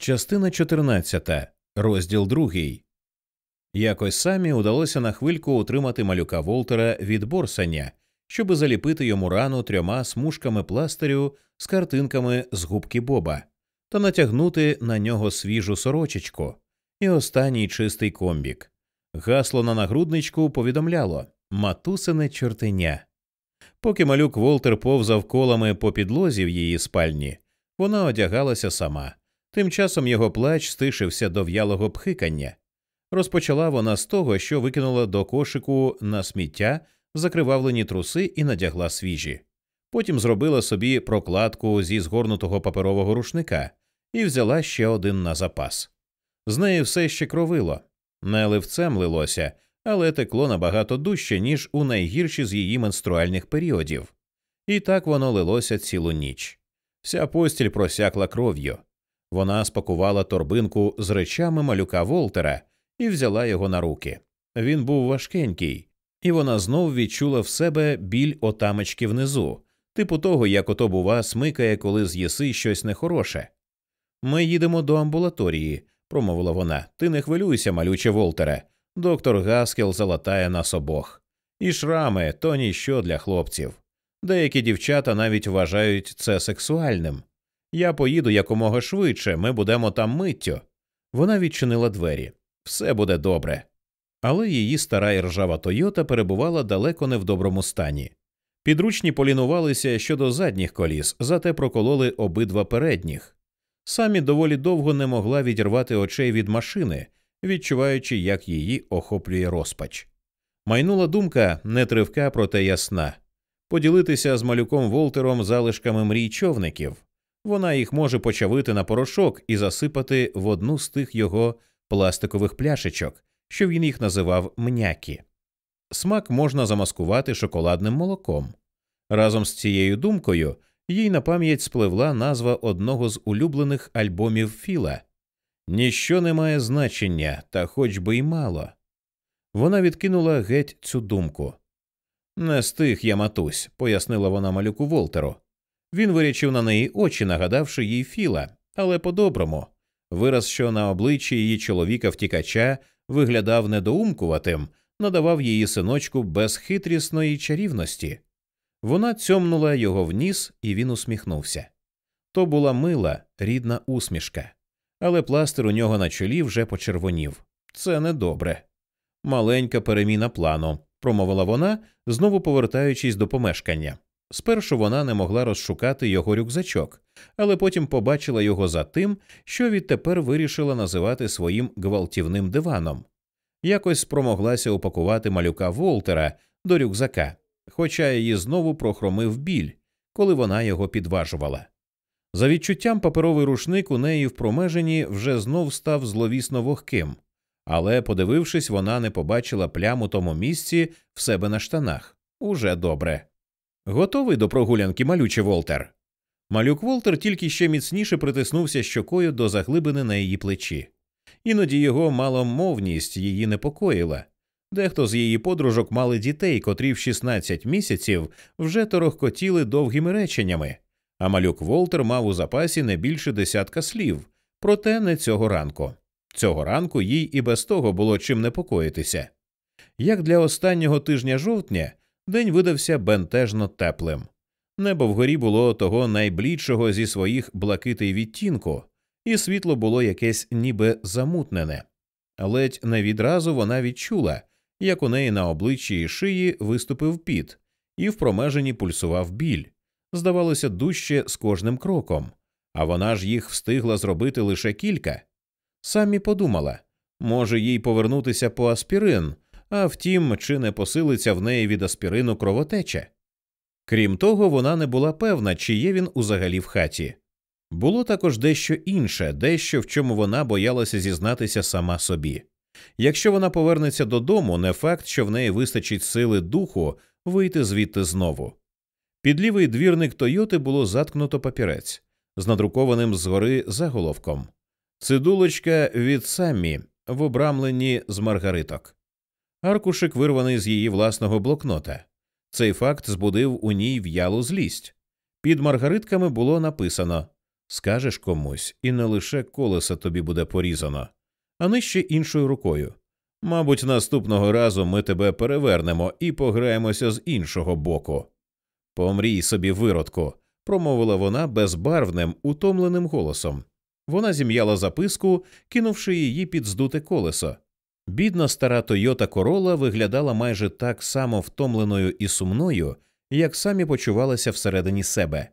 Частина 14. Розділ 2. Якось самі удалося на хвильку утримати малюка Волтера від борсання, щоби заліпити йому рану трьома смужками пластирю з картинками з губки Боба та натягнути на нього свіжу сорочечку і останній чистий комбік. Гасло на нагрудничку повідомляло матусине чортеня. Поки малюк Волтер повзав колами по підлозі в її спальні, вона одягалася сама. Тим часом його плач стишився до в'ялого пхикання. Розпочала вона з того, що викинула до кошику на сміття закривавлені труси і надягла свіжі. Потім зробила собі прокладку зі згорнутого паперового рушника і взяла ще один на запас. З неї все ще кровило, не ливцем лилося, але текло набагато дужче, ніж у найгірші з її менструальних періодів. І так воно лилося цілу ніч. Вся постіль просякла кров'ю. Вона спакувала торбинку з речами малюка Волтера і взяла його на руки. Він був важкенький, і вона знов відчула в себе біль отамочки внизу, типу того, як ото, бува, смикає, коли з'їси щось нехороше. Ми їдемо до амбулаторії, промовила вона. Ти не хвилюйся, малюче Волтере. Доктор Гаскел залатає нас обох. І шрами то ніщо для хлопців. Деякі дівчата навіть вважають це сексуальним. Я поїду якомога швидше, ми будемо там миттю. Вона відчинила двері. Все буде добре. Але її стара і ржава Тойота перебувала далеко не в доброму стані. Підручні полінувалися щодо задніх коліс, зате прокололи обидва передніх. Самі доволі довго не могла відірвати очей від машини, відчуваючи, як її охоплює розпач. Майнула думка не тривка, проте ясна поділитися з малюком Волтером залишками мрій човників. Вона їх може почавити на порошок і засипати в одну з тих його пластикових пляшечок, що він їх називав мнякі. Смак можна замаскувати шоколадним молоком. Разом з цією думкою їй на пам'ять спливла назва одного з улюблених альбомів Філа Ніщо не має значення, та хоч би й мало. Вона відкинула геть цю думку. Не стих я матусь, пояснила вона малюку Волтеру. Він вирячив на неї очі, нагадавши їй Філа, але по-доброму. Вираз, що на обличчі її чоловіка втікача виглядав недоумкуватим, надавав її синочку безхитрісної чарівності. Вона цьомнула його в ніс, і він усміхнувся. То була мила, рідна усмішка, але пластир у нього на чолі вже почервонів. Це недобре. Маленька переміна плану, промовила вона, знову повертаючись до помешкання. Спершу вона не могла розшукати його рюкзачок, але потім побачила його за тим, що відтепер вирішила називати своїм гвалтівним диваном. Якось спромоглася упакувати малюка Волтера до рюкзака, хоча її знову прохромив біль, коли вона його підважувала. За відчуттям паперовий рушник у неї в промеженні вже знов став зловісно вогким, але, подивившись, вона не побачила пляму тому місці в себе на штанах. Уже добре. Готовий до прогулянки, малюче Волтер. Малюк Волтер тільки ще міцніше притиснувся щокою до заглибини на її плечі. Іноді його маломовність її непокоїла. Дехто з її подружок мали дітей, котрі в 16 місяців вже торохкотіли довгими реченнями, а малюк Волтер мав у запасі не більше десятка слів, проте не цього ранку. Цього ранку їй і без того було чим непокоїтися. Як для останнього тижня жовтня день видався бентежно теплим. Небо вгорі було того найблідшого зі своїх блакитий відтінку, і світло було якесь ніби замутнене. Ледь не відразу вона відчула, як у неї на обличчі і шиї виступив піт, і в промеженні пульсував біль. Здавалося, дужче з кожним кроком, а вона ж їх встигла зробити лише кілька. Самі подумала може їй повернутися по аспірин, а втім, чи не посилиться в неї від аспірину кровотеча. Крім того, вона не була певна, чи є він узагалі в хаті. Було також дещо інше, дещо в чому вона боялася зізнатися сама собі. Якщо вона повернеться додому, не факт, що в неї вистачить сили духу вийти звідти знову. Під лівий двірник Тойоти було заткнуто папірець з надрукованим згори заголовком Цидулочка від Саммі в обрамленні з маргариток. Аркушик вирваний з її власного блокнота. Цей факт збудив у ній в'ялу злість. Під маргаритками було написано Скажеш комусь, і не лише колеса тобі буде порізано, а нижче іншою рукою. Мабуть, наступного разу ми тебе перевернемо і пограємося з іншого боку. Помрій собі, виродку, промовила вона безбарвним, утомленим голосом. Вона зім'яла записку, кинувши її під здуте колесо. Бідна стара Тойота Корола виглядала майже так само втомленою і сумною, як самі почувалася всередині себе,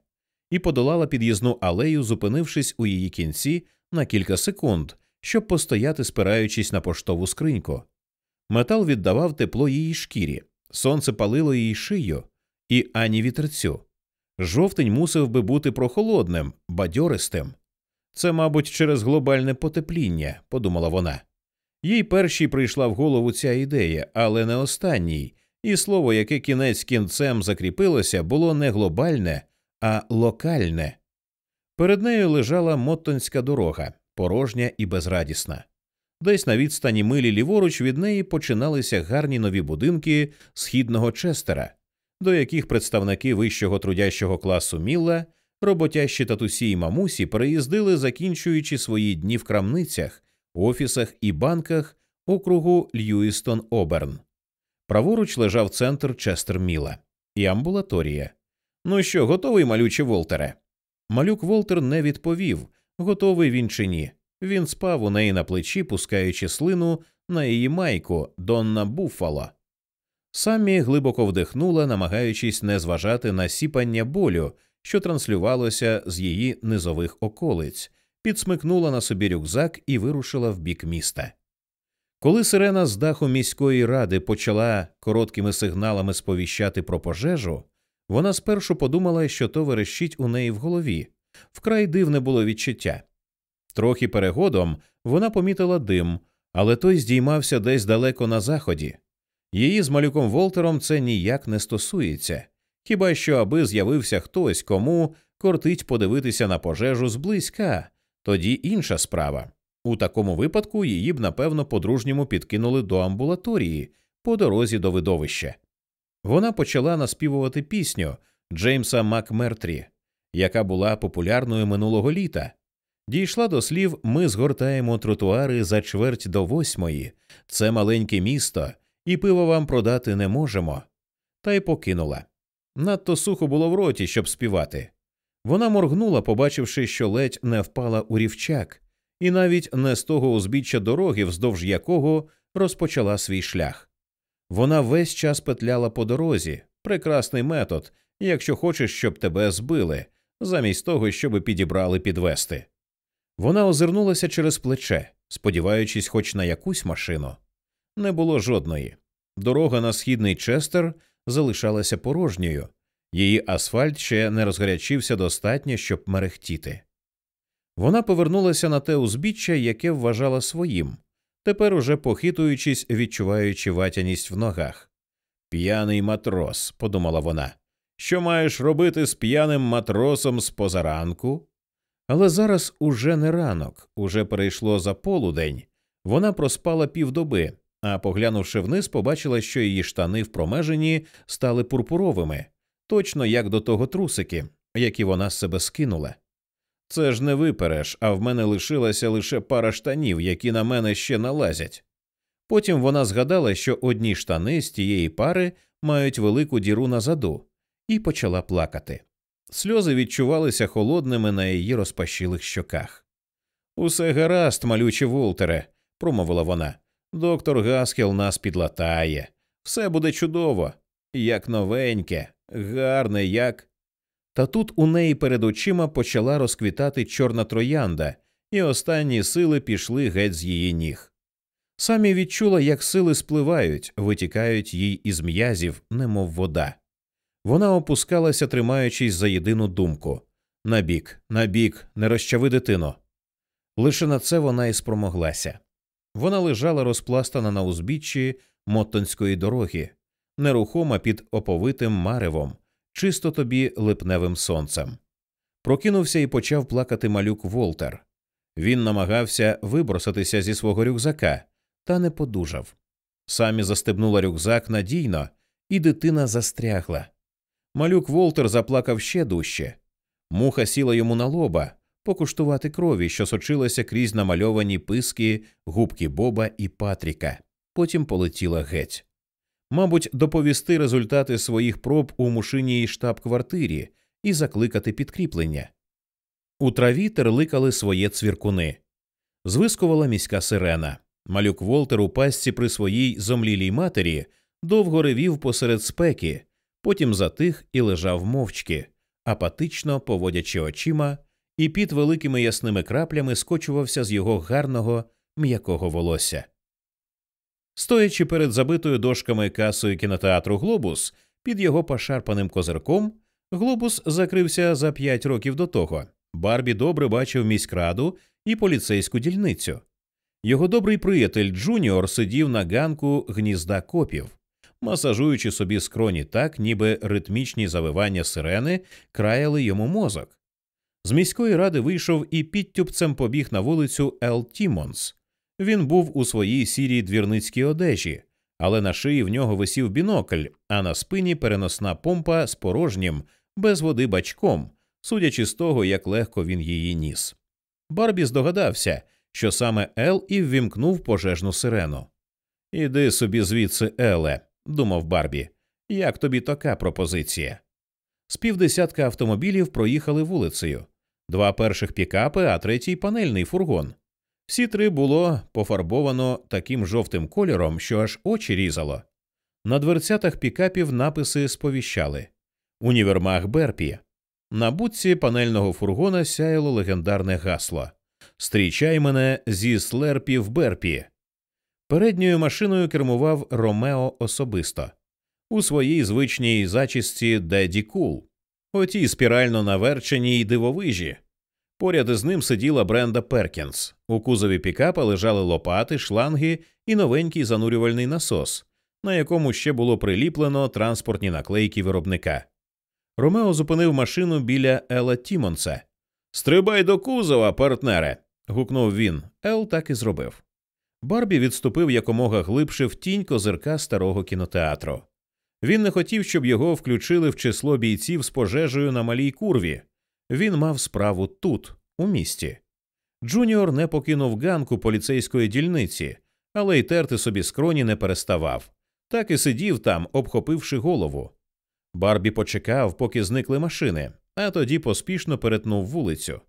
і подолала під'їзну алею, зупинившись у її кінці на кілька секунд, щоб постояти, спираючись на поштову скриньку. Метал віддавав тепло її шкірі, сонце палило її шию, і ані вітерцю. Жовтень мусив би бути прохолодним, бадьористим. Це, мабуть, через глобальне потепління, подумала вона. Їй першій прийшла в голову ця ідея, але не останній, і слово, яке кінець кінцем закріпилося, було не глобальне, а локальне. Перед нею лежала Моттонська дорога, порожня і безрадісна. Десь на відстані милі ліворуч від неї починалися гарні нові будинки східного Честера, до яких представники вищого трудящого класу Мілла, роботящі татусі й мамусі переїздили, закінчуючи свої дні в крамницях, офісах і банках округу Льюістон Оберн. Праворуч лежав центр Честер Міла і амбулаторія. Ну що, готовий, малюче Волтере? Малюк Волтер не відповів, готовий він чи ні. Він спав у неї на плечі, пускаючи слину на її майку Донна Буффало. Самі глибоко вдихнула, намагаючись не зважати на сіпання болю, що транслювалося з її низових околиць, підсмикнула на собі рюкзак і вирушила в бік міста. Коли сирена з даху міської ради почала короткими сигналами сповіщати про пожежу, вона спершу подумала, що то верещить у неї в голові. Вкрай дивне було відчуття. Трохи перегодом вона помітила дим, але той здіймався десь далеко на заході. Її з малюком Волтером це ніяк не стосується, хіба що аби з'явився хтось, кому кортить подивитися на пожежу зблизька, тоді інша справа. У такому випадку її б, напевно, по-дружньому підкинули до амбулаторії по дорозі до видовища. Вона почала наспівувати пісню Джеймса Макмертрі, яка була популярною минулого літа. Дійшла до слів Ми згортаємо тротуари за чверть до восьмої, це маленьке місто, і пиво вам продати не можемо. Та й покинула. Надто сухо було в роті, щоб співати. Вона моргнула, побачивши, що ледь не впала у рівчак, і навіть не з того узбіччя дороги, вздовж якого розпочала свій шлях. Вона весь час петляла по дорозі, прекрасний метод, якщо хочеш, щоб тебе збили, замість того, щоб підібрали підвести. Вона озирнулася через плече, сподіваючись, хоч на якусь машину. Не було жодної. Дорога на східний Честер залишалася порожньою, її асфальт ще не розгарячився достатньо, щоб мерехтіти. Вона повернулася на те узбіччя, яке вважала своїм, тепер уже похитуючись, відчуваючи ватяність в ногах. П'яний матрос, подумала вона. Що маєш робити з п'яним матросом з позаранку? Але зараз уже не ранок, уже перейшло за полудень. Вона проспала півдоби, а поглянувши вниз, побачила, що її штани в промеженні стали пурпуровими, точно як до того трусики, які вона з себе скинула. Це ж не випереш, а в мене лишилася лише пара штанів, які на мене ще налазять. Потім вона згадала, що одні штани з тієї пари мають велику діру на заду, і почала плакати. Сльози відчувалися холодними на її розпашілих щоках. Усе гаразд, малюче Волтере, промовила вона. Доктор Гаскел нас підлатає. Все буде чудово, як новеньке, гарне, як. Та тут у неї перед очима почала розквітати чорна троянда, і останні сили пішли геть з її ніг. Самі відчула, як сили спливають, витікають їй із м'язів, немов вода. Вона опускалася, тримаючись за єдину думку набік, набік, не розчави дитину. Лише на це вона і спромоглася. Вона лежала розпластана на узбіччі Моттонської дороги, нерухома під оповитим маревом, чисто тобі липневим сонцем. Прокинувся і почав плакати малюк Волтер. Він намагався виброситися зі свого рюкзака, та не подужав. Самі застебнула рюкзак надійно, і дитина застрягла. Малюк Волтер заплакав ще дужче. Муха сіла йому на лоба, покуштувати крові, що сочилася крізь намальовані писки, губки Боба і Патріка. Потім полетіла геть. Мабуть, доповісти результати своїх проб у мушиній штаб-квартирі і закликати підкріплення. У траві терликали своє цвіркуни. Звискувала міська сирена. Малюк Волтер у пастці при своїй зомлілій матері довго ревів посеред спеки, потім затих і лежав мовчки, апатично поводячи очима, і під великими ясними краплями скочувався з його гарного м'якого волосся. Стоячи перед забитою дошками касою кінотеатру Глобус, під його пошарпаним козирком, глобус закрився за п'ять років до того. Барбі добре бачив міськраду і поліцейську дільницю. Його добрий приятель Джуніор сидів на ганку гнізда копів, масажуючи собі скроні так, ніби ритмічні завивання сирени краяли йому мозок. З міської ради вийшов і підтюпцем побіг на вулицю Ел Тіммонс. Він був у своїй сірій двірницькій одежі, але на шиї в нього висів бінокль, а на спині переносна помпа з порожнім, без води бачком, судячи з того, як легко він її ніс. Барбі здогадався, що саме Ел і ввімкнув пожежну сирену. Іди собі звідси, Еле, думав Барбі, як тобі така пропозиція? З півдесятка автомобілів проїхали вулицею, два перших пікапи, а третій панельний фургон. Всі три було пофарбовано таким жовтим кольором, що аж очі різало. На дверцятах пікапів написи сповіщали Універмаг Берпі. На будці панельного фургона сяяло легендарне гасло Стрічай мене зі слерпів Берпі. Передньою машиною кермував Ромео особисто у своїй звичній зачісті Daddy Cool, отій спірально наверченій дивовижі. Поряд із ним сиділа Бренда Перкінс. У кузові пікапа лежали лопати, шланги і новенький занурювальний насос, на якому ще було приліплено транспортні наклейки виробника. Ромео зупинив машину біля Ела Тімонса. Стрибай до кузова, партнере. гукнув він. Ел так і зробив. Барбі відступив якомога глибше в тінь козирка старого кінотеатру. Він не хотів, щоб його включили в число бійців з пожежею на малій курві. Він мав справу тут, у місті. Джуніор не покинув ганку поліцейської дільниці, але й терти собі скроні не переставав. Так і сидів там, обхопивши голову. Барбі почекав, поки зникли машини, а тоді поспішно перетнув вулицю.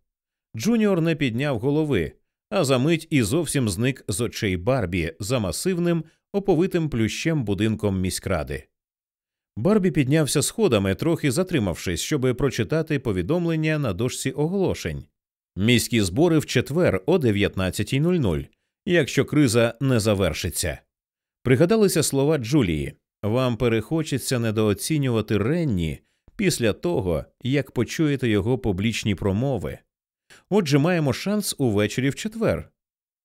Джуніор не підняв голови, а за мить і зовсім зник з очей Барбі за масивним, оповитим плющем будинком міськради. Барбі піднявся сходами, трохи затримавшись, щоб прочитати повідомлення на дошці оголошень. Міські збори в четвер о 19.00, якщо криза не завершиться. Пригадалися слова Джулії вам перехочеться недооцінювати Ренні після того, як почуєте його публічні промови. Отже, маємо шанс увечері в четвер.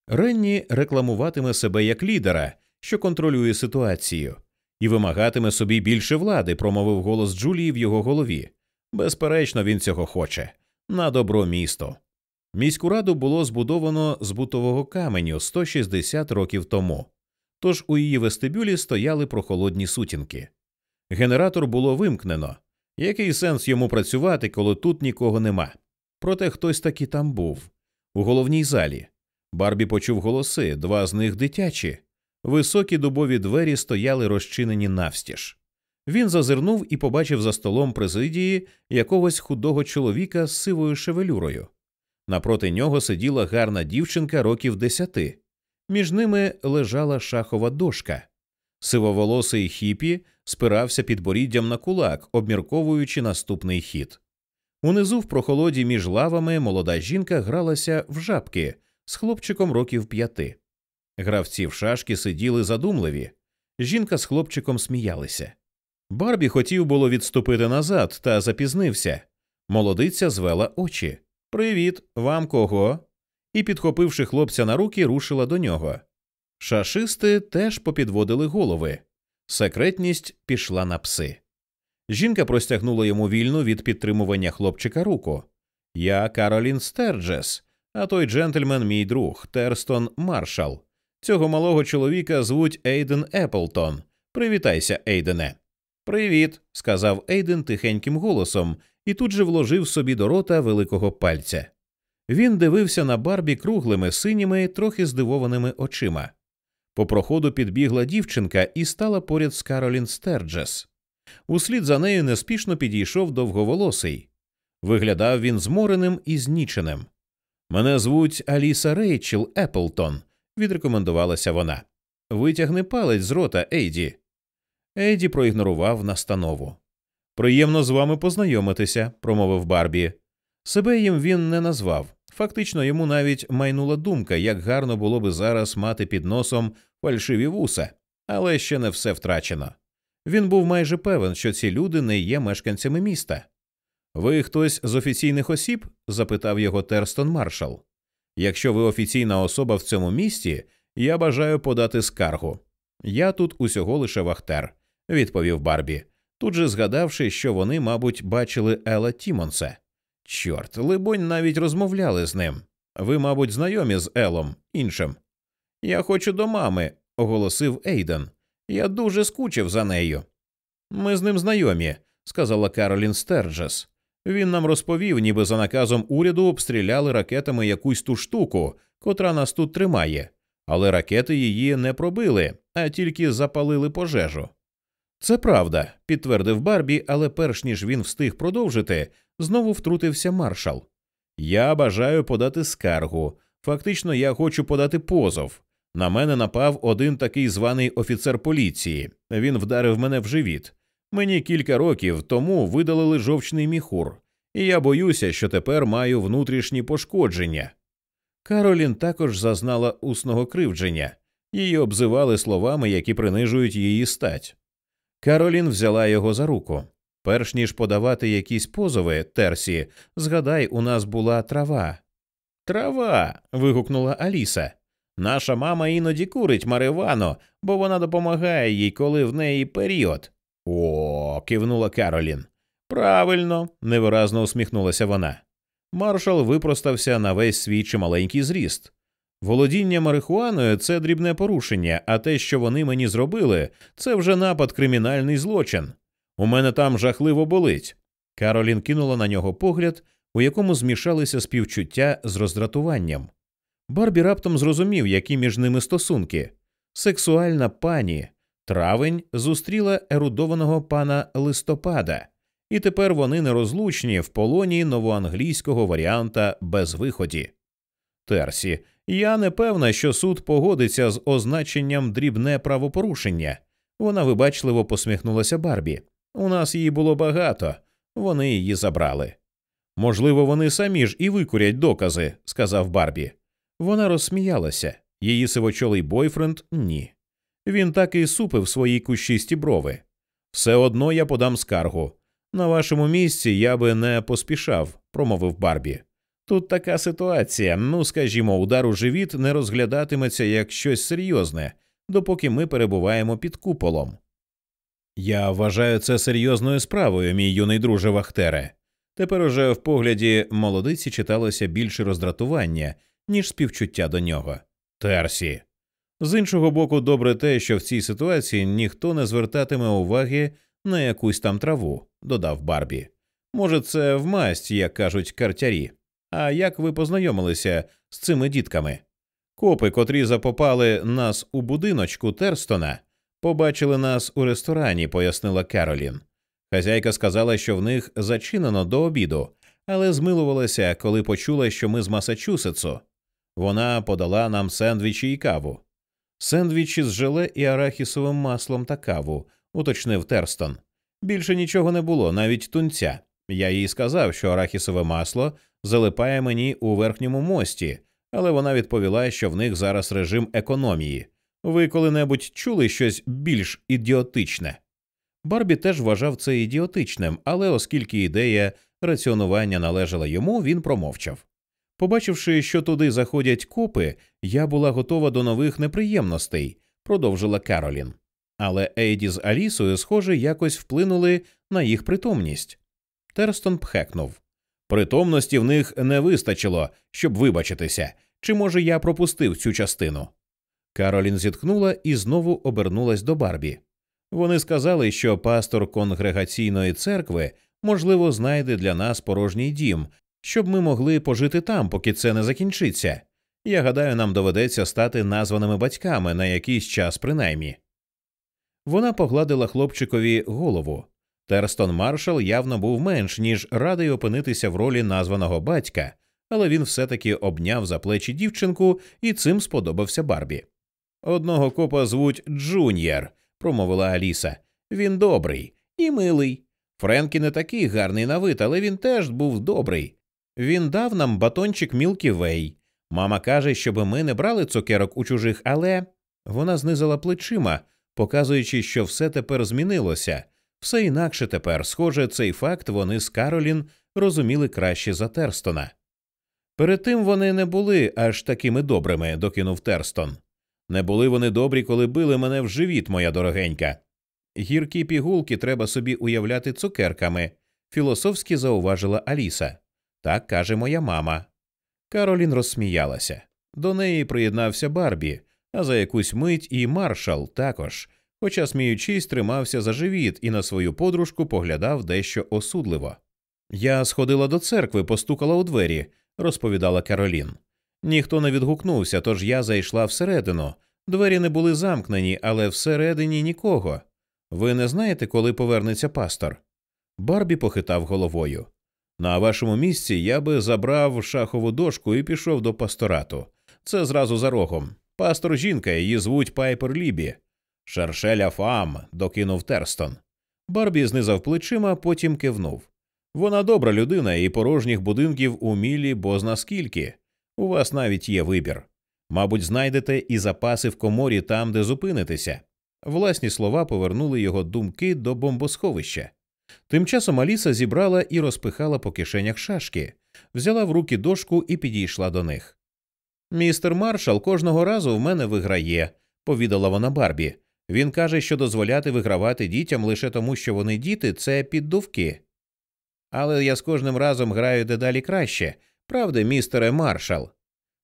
Ренні рекламуватиме себе як лідера, що контролює ситуацію і вимагатиме собі більше влади, промовив голос Джулії в його голові. Безперечно, він цього хоче на добро місто. Міську раду було збудовано з бутового каменю 160 років тому, тож у її вестибюлі стояли прохолодні сутінки. Генератор було вимкнено. Який сенс йому працювати, коли тут нікого нема? Проте хтось таки там був у головній залі. Барбі почув голоси, два з них дитячі. Високі дубові двері стояли розчинені навстіж. Він зазирнув і побачив за столом президії якогось худого чоловіка з сивою шевелюрою. Напроти нього сиділа гарна дівчинка років десяти. Між ними лежала шахова дошка. Сивоволосий хіпі спирався під боріддям на кулак, обмірковуючи наступний хід. Унизу в прохолоді між лавами молода жінка гралася в жабки з хлопчиком років п'яти. Гравці в шашки сиділи задумливі. Жінка з хлопчиком сміялися. Барбі хотів було відступити назад та запізнився. Молодиця звела очі. Привіт, вам кого? І, підхопивши хлопця на руки, рушила до нього. Шашисти теж попідводили голови. Секретність пішла на пси. Жінка простягнула йому вільну від підтримування хлопчика руку. Я Каролін Стерджес, а той джентльмен, мій друг, Терстон Маршал. Цього малого чоловіка звуть Ейден Еплтон. Привітайся, Ейдене. Привіт, сказав Ейден тихеньким голосом і тут же вложив собі до рота великого пальця. Він дивився на Барбі круглими синіми, трохи здивованими очима. По проходу підбігла дівчинка і стала поряд з Каролін Стерджес. Услід за нею неспішно підійшов довговолосий. Виглядав він змореним і зніченим. Мене звуть Аліса Рейчел Еплтон, відрекомендувалася вона. Витягни палець з рота, Ейді. Ейді проігнорував настанову. Приємно з вами познайомитися, промовив Барбі. Себе їм він не назвав. Фактично йому навіть майнула думка, як гарно було би зараз мати під носом фальшиві вуса, але ще не все втрачено. Він був майже певен, що ці люди не є мешканцями міста. Ви хтось з офіційних осіб? запитав його Терстон Маршал. Якщо ви офіційна особа в цьому місті, я бажаю подати скаргу. Я тут усього лише вахтер, відповів Барбі, тут же згадавши, що вони, мабуть, бачили Ела Тімонса. Чорт, либонь, навіть розмовляли з ним. Ви, мабуть, знайомі з Елом іншим. Я хочу до мами, оголосив Ейден. Я дуже скучив за нею. Ми з ним знайомі, сказала Каролін Стерджес. Він нам розповів, ніби за наказом уряду обстріляли ракетами якусь ту штуку, котра нас тут тримає, але ракети її не пробили, а тільки запалили пожежу. Це правда, підтвердив Барбі, але перш ніж він встиг продовжити, знову втрутився маршал. Я бажаю подати скаргу. Фактично, я хочу подати позов. На мене напав один такий званий офіцер поліції. Він вдарив мене в живіт. Мені кілька років тому видалили жовчний міхур, і я боюся, що тепер маю внутрішні пошкодження. Каролін також зазнала усного кривдження, її обзивали словами, які принижують її стать. Каролін взяла його за руку. Перш ніж подавати якісь позови, Терсі, згадай, у нас була трава. Трава. вигукнула Аліса. Наша мама іноді курить Маривано, бо вона допомагає їй, коли в неї період. О, кивнула Каролін. Правильно, невиразно усміхнулася вона. Маршал випростався на весь свій чималенький зріст. Володіння марихуаною це дрібне порушення, а те, що вони мені зробили, це вже напад кримінальний злочин. У мене там жахливо болить. Каролін кинула на нього погляд, у якому змішалися співчуття з роздратуванням. Барбі раптом зрозумів, які між ними стосунки. Сексуальна пані травень зустріла ерудованого пана листопада, і тепер вони нерозлучні в полоні новоанглійського варіанта без виході. Терсі, я не певна, що суд погодиться з означенням дрібне правопорушення. Вона вибачливо посміхнулася Барбі. У нас її було багато, вони її забрали. Можливо, вони самі ж і викурять докази, сказав Барбі. Вона розсміялася, її сивочолий бойфренд ні. Він так і супив свої кущисті брови. Все одно я подам скаргу. На вашому місці я би не поспішав, промовив Барбі. Тут така ситуація, ну скажімо, удар у живіт не розглядатиметься як щось серйозне, допоки ми перебуваємо під куполом. Я вважаю це серйозною справою, мій юний друже Вахтере. Тепер уже в погляді молодиці читалося більше роздратування, ніж співчуття до нього. Терсі. З іншого боку, добре те, що в цій ситуації ніхто не звертатиме уваги на якусь там траву, додав Барбі. Може, це в масть, як кажуть картярі. А як ви познайомилися з цими дітками? Копи, котрі запопали нас у будиночку Терстона, побачили нас у ресторані, пояснила Керолін. Хазяйка сказала, що в них зачинено до обіду, але змилувалася, коли почула, що ми з Масачусетсу. Вона подала нам сендвічі і каву. Сендвічі з желе і арахісовим маслом та каву, уточнив Терстон. Більше нічого не було, навіть тунця. Я їй сказав, що арахісове масло залипає мені у верхньому мості, але вона відповіла, що в них зараз режим економії. Ви коли-небудь чули щось більш ідіотичне? Барбі теж вважав це ідіотичним, але оскільки ідея раціонування належала йому, він промовчав. Побачивши, що туди заходять копи, я була готова до нових неприємностей, продовжила Каролін. Але Ейді з Алісою, схоже, якось вплинули на їх притомність. Терстон пхекнув. Притомності в них не вистачило, щоб вибачитися, чи може я пропустив цю частину. Каролін зітхнула і знову обернулась до Барбі. Вони сказали, що пастор конгрегаційної церкви, можливо, знайде для нас порожній дім, щоб ми могли пожити там, поки це не закінчиться. Я гадаю, нам доведеться стати названими батьками на якийсь час принаймні. Вона погладила хлопчикові голову. Терстон Маршал явно був менш ніж радий опинитися в ролі названого батька, але він все таки обняв за плечі дівчинку і цим сподобався Барбі. Одного копа звуть Джуніор, промовила Аліса. Він добрий і милий. Френкі не такий гарний на вид, але він теж був добрий. Він дав нам батончик Мілкі Вей. Мама каже, щоб ми не брали цукерок у чужих, але вона знизила плечима, показуючи, що все тепер змінилося. Все інакше тепер, схоже, цей факт вони з Каролін розуміли краще за Терстона. Перед тим вони не були аж такими добрими, докинув Терстон. Не були вони добрі, коли били мене в живіт, моя дорогенька. Гіркі пігулки треба собі уявляти цукерками, філософськи зауважила Аліса. Так каже моя мама. Каролін розсміялася. До неї приєднався Барбі, а за якусь мить і маршал також, хоча, сміючись, тримався за живіт і на свою подружку поглядав дещо осудливо. Я сходила до церкви, постукала у двері, розповідала Каролін. Ніхто не відгукнувся, тож я зайшла всередину. Двері не були замкнені, але всередині нікого. Ви не знаєте, коли повернеться пастор? Барбі похитав головою. На вашому місці я би забрав шахову дошку і пішов до пасторату. Це зразу за рогом. Пастор жінка, її звуть Пайпер Лібі. Шершеля фам, докинув Терстон. Барбі знизав плечима, потім кивнув. Вона добра людина і порожніх будинків у мілі бозна скільки. У вас навіть є вибір. Мабуть, знайдете і запаси в коморі там, де зупинитеся. Власні слова повернули його думки до бомбосховища. Тим часом Аліса зібрала і розпихала по кишенях шашки, взяла в руки дошку і підійшла до них. Містер маршал кожного разу в мене виграє, повідала вона Барбі. Він каже, що дозволяти вигравати дітям лише тому, що вони діти, це піддувки. Але я з кожним разом граю дедалі краще, правда, містере маршал?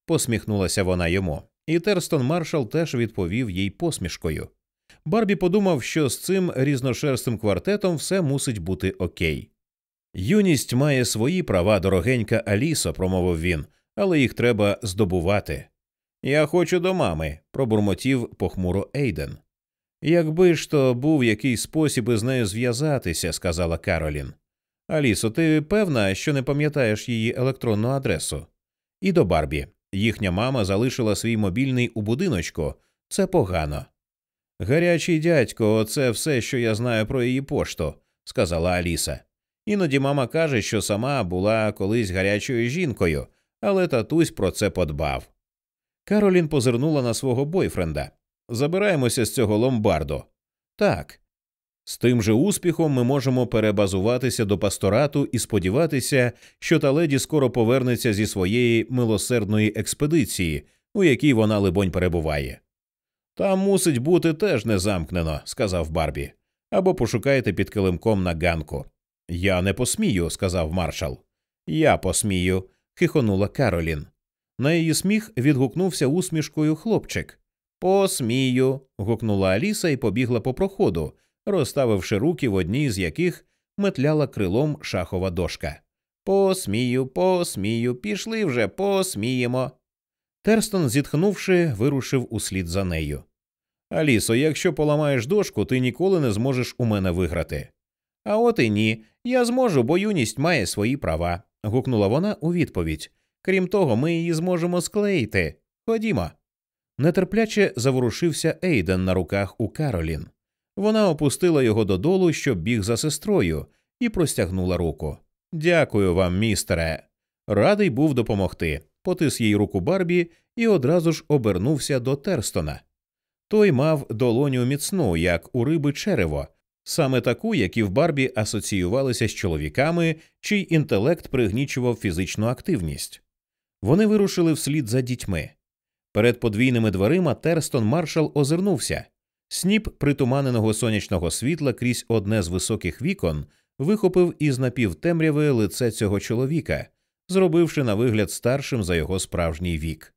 посміхнулася вона йому, і Терстон маршал теж відповів їй посмішкою. Барбі подумав, що з цим різношерстим квартетом все мусить бути окей. Юність має свої права, дорогенька Алісо, промовив він, але їх треба здобувати. Я хочу до мами, пробурмотів похмуро Ейден. Якби ж то був якийсь спосіб із нею зв'язатися, сказала Каролін. Алісо, ти певна, що не пам'ятаєш її електронну адресу? І до Барбі. Їхня мама залишила свій мобільний у будиночку. Це погано. Гарячий дядько, це все, що я знаю про її пошту, сказала Аліса. Іноді мама каже, що сама була колись гарячою жінкою, але татусь про це подбав. Каролін позирнула на свого бойфренда. Забираємося з цього ломбарду. Так. З тим же успіхом ми можемо перебазуватися до пасторату і сподіватися, що та леді скоро повернеться зі своєї милосердної експедиції, у якій вона, либонь, перебуває. Там мусить бути теж не замкнено, сказав Барбі. Або пошукайте під килимком на ганку. Я не посмію, сказав маршал. Я посмію. хихонула Каролін. На її сміх відгукнувся усмішкою хлопчик. Посмію. гукнула Аліса і побігла по проходу, розставивши руки в одній з яких метляла крилом шахова дошка. Посмію, посмію, пішли вже, посміємо. Терстон, зітхнувши, вирушив услід за нею. Алісо, якщо поламаєш дошку, ти ніколи не зможеш у мене виграти. А от і ні, я зможу, бо юність має свої права. гукнула вона у відповідь. Крім того, ми її зможемо склеїти. Ходімо. Нетерпляче заворушився Ейден на руках у Каролін. Вона опустила його додолу, щоб біг за сестрою, і простягнула руку. Дякую вам, містере. Радий був допомогти. Потис їй руку Барбі і одразу ж обернувся до Терстона. Той мав долоню міцну, як у риби черево, саме таку, які в Барбі асоціювалися з чоловіками, чий інтелект пригнічував фізичну активність. Вони вирушили вслід за дітьми. Перед подвійними дверима Терстон маршал озирнувся. Сніп притуманеного сонячного світла крізь одне з високих вікон вихопив із напівтемряви лице цього чоловіка, зробивши на вигляд старшим за його справжній вік,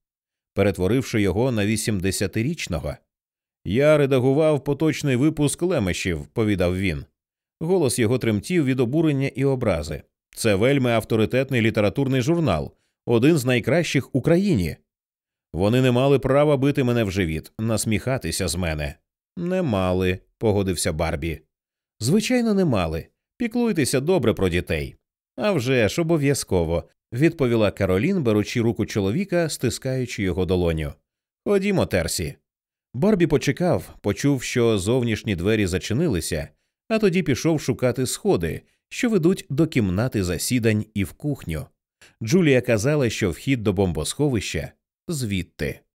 перетворивши його на вісімдесятирічного. Я редагував поточний випуск лемешів, повідав він. Голос його тремтів від обурення і образи. Це вельми авторитетний літературний журнал, один з найкращих у країні. Вони не мали права бити мене в живіт, насміхатися з мене. Не мали, погодився Барбі. Звичайно, не мали. Піклуйтеся добре про дітей. «А вже ж, обов'язково, відповіла Каролін, беручи руку чоловіка, стискаючи його долоню. Ходімо, Терсі. Барбі почекав, почув, що зовнішні двері зачинилися, а тоді пішов шукати сходи, що ведуть до кімнати засідань і в кухню. Джулія казала, що вхід до бомбосховища звідти.